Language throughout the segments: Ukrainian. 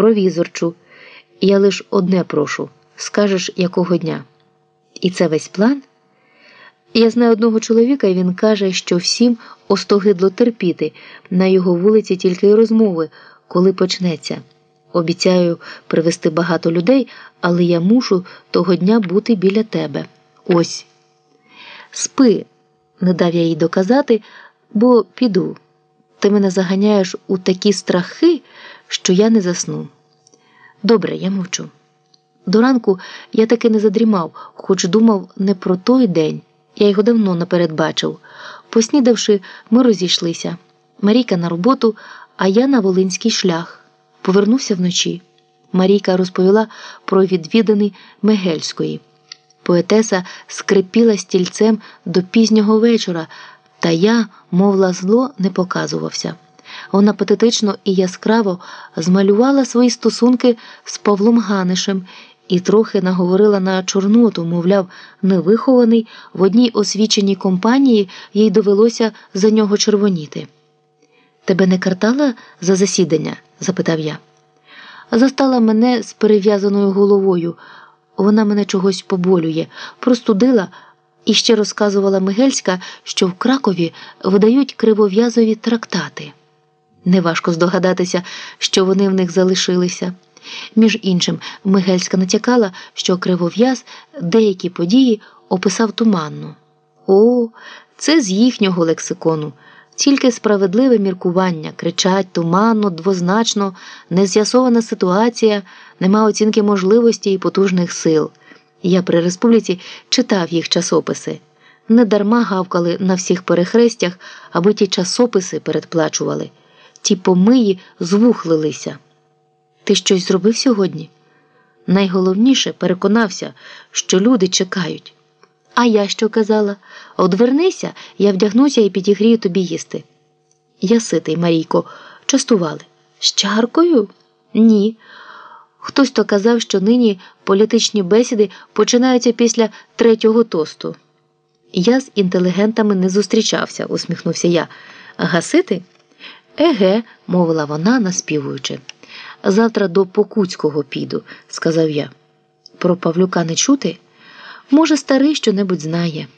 провізорчу. Я лиш одне прошу скажеш, якого дня. І це весь план? Я знаю одного чоловіка, і він каже, що всім остогидло терпіти на його вулиці тільки й розмови, коли почнеться. Обіцяю привезти багато людей, але я мушу того дня бути біля тебе. Ось. Спи, не дав я їй доказати, бо піду. Ти мене заганяєш у такі страхи, що я не засну. Добре, я мовчу. До ранку я таки не задрімав, хоч думав не про той день. Я його давно наперед бачив. Поснідавши, ми розійшлися. Марійка на роботу, а я на Волинський шлях. Повернувся вночі. Марійка розповіла про відвіданий Мегельської. Поетеса скрипіла стільцем до пізнього вечора, та я, мовла зло, не показувався. Вона патетично і яскраво змалювала свої стосунки з Павлом Ганишем і трохи наговорила на Чорноту, мовляв, невихований в одній освіченій компанії їй довелося за нього червоніти. Тебе не картала за засідання? запитав я. Застала мене з перев'язаною головою. Вона мене чогось поболює, простудила і ще розказувала Мигельська, що в Кракові видають кривов'язові трактати. Неважко здогадатися, що вони в них залишилися. Між іншим, Мигельська натякала, що кривов'яз деякі події описав туманно. О, це з їхнього лексикону. Тільки справедливе міркування, кричать туманно, двозначно, нез'ясована ситуація, нема оцінки можливості і потужних сил. Я при республіці читав їх часописи. Недарма гавкали на всіх перехрестях, аби ті часописи передплачували. Ті помиї звухлилися. Ти щось зробив сьогодні? Найголовніше переконався, що люди чекають. А я що казала? Одвернися, я вдягнуся і підігрію тобі їсти. Я ситий, Марійко, частували. З чаркою? Ні. Хтось то казав, що нині політичні бесіди починаються після третього тосту. Я з інтелігентами не зустрічався, усміхнувся я. Гасити? Еге, мовила вона, наспівуючи. Завтра до Покуцького піду, сказав я. Про Павлюка не чути? Може, старий що-небудь знає.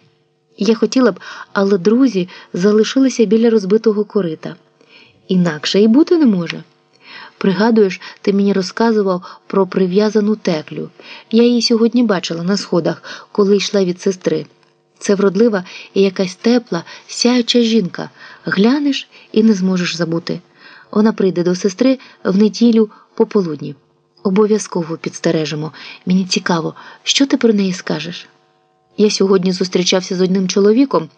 Я хотіла б, але друзі залишилися біля розбитого корита. Інакше і бути не може. Пригадуєш, ти мені розказував про прив'язану теклю. Я її сьогодні бачила на сходах, коли йшла від сестри. Це вродлива і якась тепла, сяюча жінка. Глянеш і не зможеш забути. Вона прийде до сестри в неділю пополудні. Обов'язково підстережемо. Мені цікаво, що ти про неї скажеш. Я сьогодні зустрічався з одним чоловіком.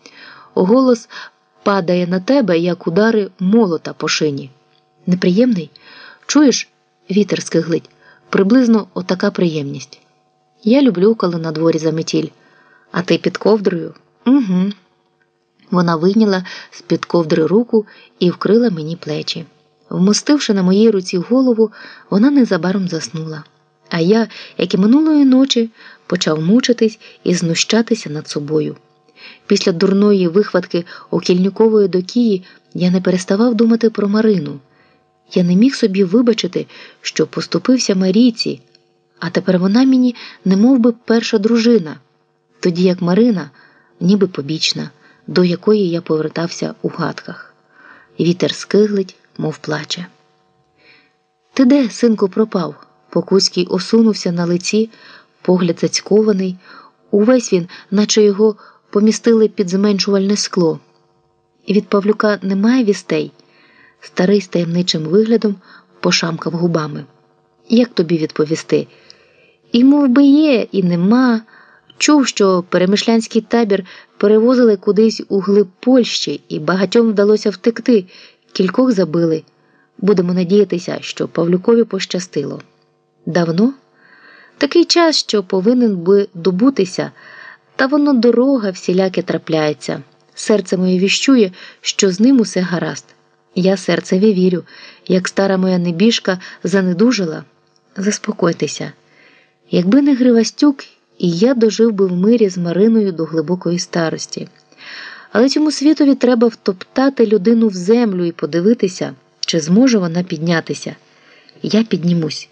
Голос падає на тебе, як удари молота по шині. Неприємний? Чуєш, вітер скиглить, приблизно отака приємність. Я люблю, коли на дворі заметіль. А ти під ковдрою? Угу. Вона вийняла з під ковдри руку і вкрила мені плечі. Вмостивши на моїй руці голову, вона незабаром заснула. А я, як і минулої ночі, почав мучитись і знущатися над собою. Після дурної вихватки окільникової докії я не переставав думати про Марину. Я не міг собі вибачити, що поступився Марійці, а тепер вона мені не би перша дружина, тоді як Марина, ніби побічна, до якої я повертався у гадках. Вітер скиглить, мов плаче. Ти де, синку, пропав? Покуський осунувся на лиці, погляд зацькований. Увесь він, наче його помістили під зменшувальне скло. Від Павлюка немає вістей. Старий з таємничим виглядом пошамкав губами. Як тобі відповісти? І мов би є, і нема. Чув, що перемишлянський табір перевозили кудись у глиб Польщі, і багатьом вдалося втекти, кількох забили. Будемо надіятися, що Павлюкові пощастило. Давно? Такий час, що повинен би добутися, та воно дорога всіляке трапляється. Серце моє віщує, що з ним усе гаразд. Я серцеві вірю, як стара моя небіжка занедужила. Заспокойтеся. Якби не Гривастюк, і я дожив би в мирі з Мариною до глибокої старості. Але цьому світові треба втоптати людину в землю і подивитися, чи зможе вона піднятися. я піднімусь.